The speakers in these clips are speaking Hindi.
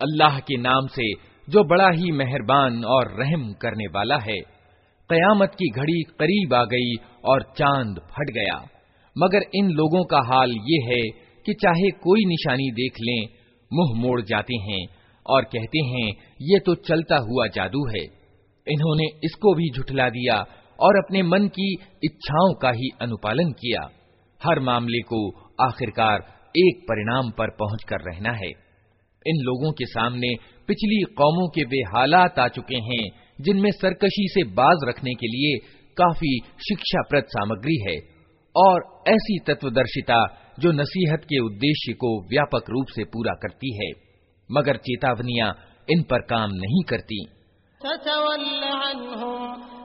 अल्लाह के नाम से जो बड़ा ही मेहरबान और रहम करने वाला है कयामत की घड़ी करीब आ गई और चांद फट गया मगर इन लोगों का हाल ये है कि चाहे कोई निशानी देख लें मुंह मोड़ जाते हैं और कहते हैं ये तो चलता हुआ जादू है इन्होंने इसको भी झुठला दिया और अपने मन की इच्छाओं का ही अनुपालन किया। हर मामले को आखिरकार एक परिणाम पर पहुँच कर रहना है। इन लोगों के सामने पिछली कौमों के वे हालात आ चुके हैं, जिनमें सरकशी से बाज रखने के लिए काफ़ी शिक्षाप्रद सामग्री है और ऐसी तत्वदर्शिता जो नसीहत के उद्देश्य को व्यापक रूप से पूरा करती है, मगर चेतावनियाँ इन पर काम नहीं करती।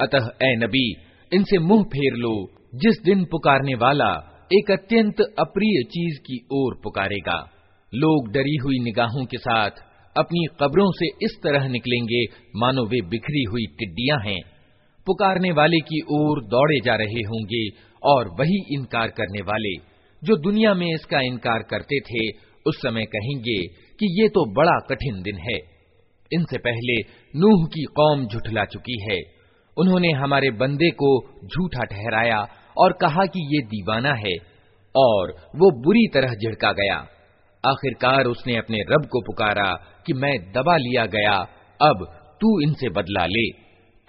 अतः ए नबी इनसे मुंह फेर लो जिस दिन पुकारने वाला एक अत्यंत अप्रिय चीज की ओर पुकारेगा लोग डरी हुई निगाहों के साथ अपनी कब्रों से इस तरह निकलेंगे, मानो वे बिखरी हुई टिड्डियाँ हैं। पुकारने वाले की ओर दौड़े जा रहे होंगे, और वही इनकार करने वाले, जो दुनिया में इसका इनकार करते थे, उस समय कहेंगे कि ये तो बड़ा कठिन दिन है। इनसे पहले नूह की कौम झुठला चुकी है। उन्होंने हमारे बंदे को झूठा ठहराया और कहा कि ये दीवाना है, और वो बुरी तरह झिड़का गया। आखिरकार उसने अपने रब को पुकारा कि मैं दबा लिया गया अब तू इनसे बदला ले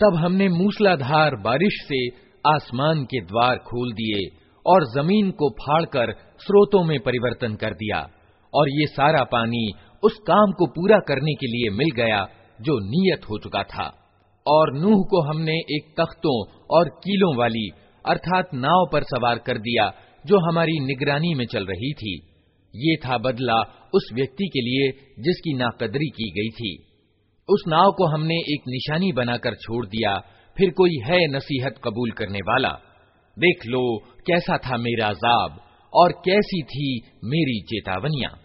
तब हमने मूसलाधार बारिश से आसमान के द्वार खोल दिए और जमीन को फाड़कर स्रोतों में परिवर्तन कर दिया और ये सारा पानी उस काम को पूरा करने के लिए मिल गया जो नियत हो चुका था। और नूह को हमने एक तख्तों और कीलों वाली, अर्थात नाव पर सवार कर दिया, जो हमारी निगरानी में चल रही थी। ये था बदला उस व्यक्ति के लिए जिसकी नाकदरी की गई थी। उस नाव को हमने एक निशानी बनाकर छोड़ दिया, फिर कोई है नसीहत कबूल करने वाला। देख लो, कैसा था मेरा अजाब, और कैसी थी मेरी चेतावनियाँ।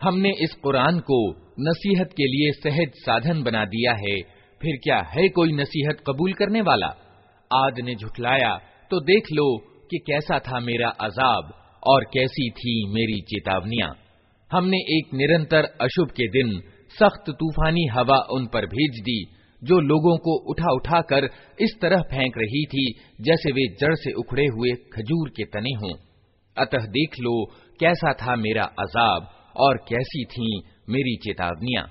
हमने इस कुरान को नसीहत के लिए सहज साधन बना दिया है, फिर क्या है कोई नसीहत कबूल करने वाला? आद ने झुठलाया तो देख लो कि कैसा था मेरा अजाब और कैसी थी मेरी चेतावनियाँ। हमने एक निरंतर अशुभ के दिन सख्त तूफानी हवा उन पर भेज दी जो लोगों को उठा उठा कर इस तरह फेंक रही थी, जैसे वे जड़ से उखड़े हुए खजूर के तने हों। अतः देख लो, कैसा था मेरा अजाब और कैसी थी मेरी चेतावनियाँ।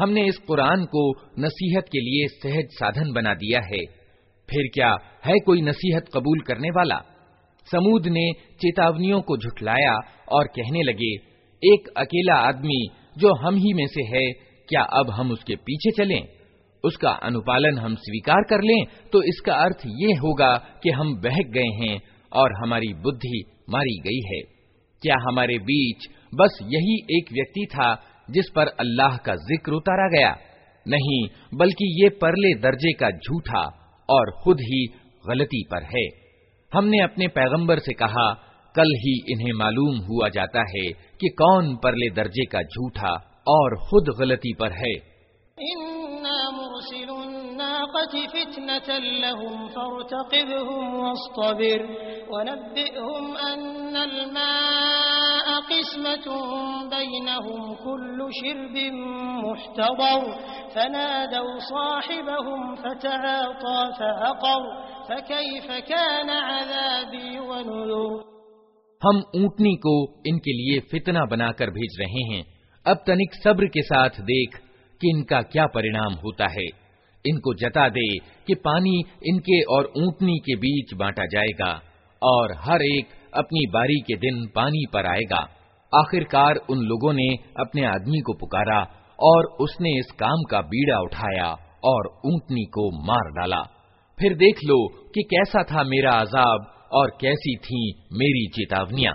हमने इस कुरान को नसीहत के लिए सहज साधन बना दिया है। फिर क्या है कोई नसीहत कबूल करने वाला? समूद ने चेतावनियों को झुठलाया और कहने लगे, एक अकेला आदमी जो हम ही में से है, क्या अब हम उसके पीछे चलें? उसका अनुपालन हम स्वीकार कर लें तो इसका अर्थ ये होगा कि हम बहक गए हैं और हमारी बुद्धि मारी गई है। क्या हमारे बीच बस यही एक व्यक्ति था जिस पर अल्लाह का ज़िक्र उतारा गया? नहीं, बल्कि ये परले दर्जे का झूठा और खुद ही गलती पर है। हमने अपने पैगंबर से कहा, कल ही इन्हें मालूम हुआ जाता है कि कौन परले दर्जे का झूठा और खुद गलती पर है। हम ऊंटनी को इनके लिए फितना बनाकर भेज रहे हैं अब तनिक सब्र के साथ देख कि इनका क्या परिणाम होता है इनको जता दे कि पानी इनके और ऊंटनी के बीच बांटा जाएगा और हर एक अपनी बारी के दिन पानी पर आएगा। आखिरकार उन लोगों ने अपने आदमी को पुकारा और उसने इस काम का बीड़ा उठाया और ऊंटनी को मार डाला। फिर देख लो कि कैसा था मेरा अजाब और कैसी थी मेरी चेतावनियाँ।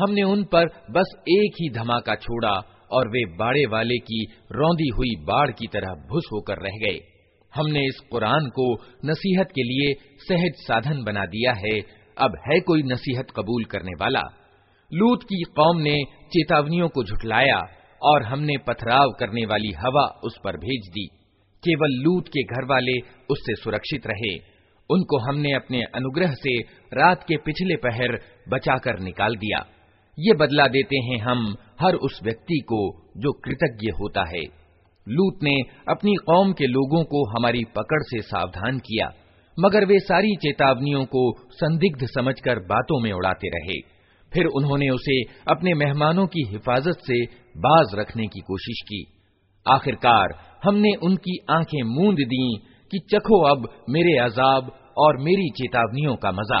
हमने उन पर बस एक ही धमाका छोड़ा और वे बाड़े वाले की रौंदी हुई बाढ़ की तरह भुस होकर रह गए। हमने इस कुरान को नसीहत के लिए सहज साधन बना दिया है। अब है कोई नसीहत कबूल करने वाला? लूत की कौम ने चेतावनियों को झुठलाया और हमने पथराव करने वाली हवा उस पर भेज दी। केवल लूत के घर वाले उससे सुरक्षित रहे। उनको हमने अपने अनुग्रह से रात के पिछले पहर बचाकर निकाल दिया। ये बदला देते हैं हम हर उस व्यक्ति को जो कृतज्ञ होता है। लूत ने अपनी कौम के लोगों को हमारी पकड़ से सावधान किया, मगर वे सारी चेतावनियों को संदिग्ध समझकर बातों में उड़ाते रहे। फिर उन्होंने उसे अपने मेहमानों की हिफाजत से बाज रखने की कोशिश की। आखिरकार हमने उनकी आँखें मूंद दी कि चखो अब मेरे अजाब और मेरी चेतावनियों का मज़ा।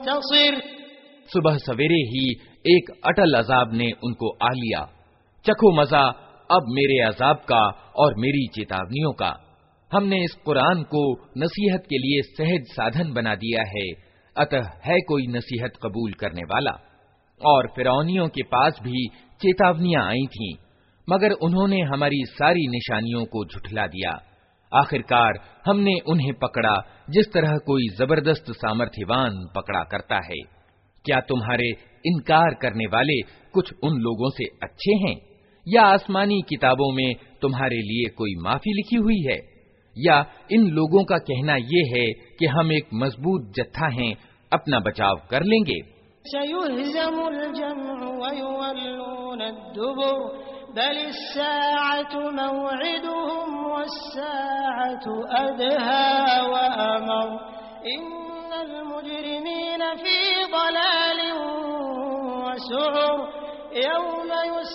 मुस्तसिर सुबह सवेरे ही एक अटल अजाब ने उनको आ लिया चखो मजा अब मेरे अजाब का और मेरी चेतावनियों का। हमने इस कुरान को नसीहत के लिए सहज साधन बना दिया है। अतः है कोई नसीहत कबूल करने वाला। और फिरौनियों के पास भी चेतावनियाँ आई थीं, मगर उन्होंने हमारी सारी निशानियों को झुठला दिया। आखिरकार हमने उन्हें पकड़ा जिस तरह कोई ज़बरदस्त सामर्थ्यवान पकड़ा करता है। क्या तुम्हारे इनकार करने वाले कुछ उन लोगों से अच्छे हैं? या आसमानी किताबों में तुम्हारे लिए कोई माफ़ी लिखी हुई है? या इन लोगों का कहना ये है कि हम एक मज़बूत जत्था हैं, अपना बचाव कर लेंगे?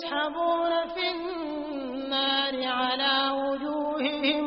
यौम युस्हबून फिन्नार अला वजूहिहिम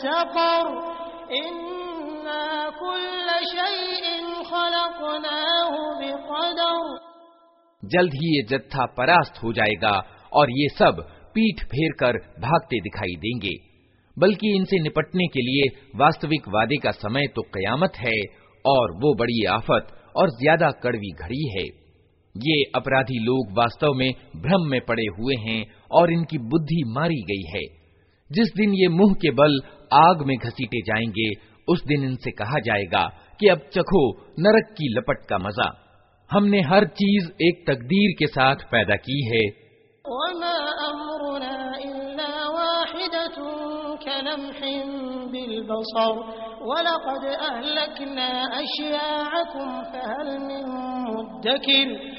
सक़र इन्ना कुल्ल शैइन खलक़नाहु बिक़दर जल्द ही ये जत्था परास्त हो जाएगा और ये सब पीठ फेर कर भागते दिखाई देंगे बल्कि इनसे निपटने के लिए वास्तविक वादे का समय तो कयामत है और वो बड़ी आफत और ज्यादा कड़वी घड़ी है ये अपराधी लोग वास्तव में भ्रम में पड़े हुए हैं और इनकी बुद्धि मारी गई है। जिस दिन ये मुँह के बल आग में घसीटे जाएँगे, उस दिन इनसे कहा जाएगा कि अब चखो, नरक की लपट का मज़ा। हमने हर चीज़ एक तकदीर के साथ पैदा की है। वलक़द अहलकना अशियाअकुम, फहल मिन मुद्दकिर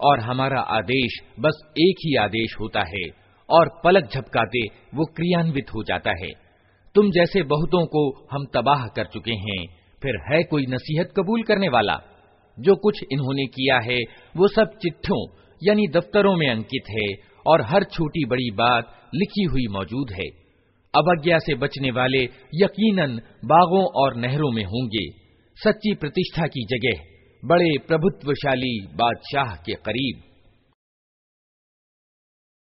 और हमारा आदेश बस एक ही आदेश होता है, और पलक झपकाते वो क्रियान्वित हो जाता है। तुम जैसे बहुतों को हम तबाह कर चुके हैं, फिर है कोई नसीहत कबूल करने वाला? जो कुछ इन्होंने किया है, वो सब चिट्ठों, यानी दफ्तरों में अंकित है, और हर छोटी बड़ी बात लिखी हुई मौजूद है। अवज्ञा से बचने वाले यकीनन बागों और नहरों में होंगे। सच्ची प्रतिष्ठा की जगह बड़े प्रभुत्वशाली बादशाह के करीब।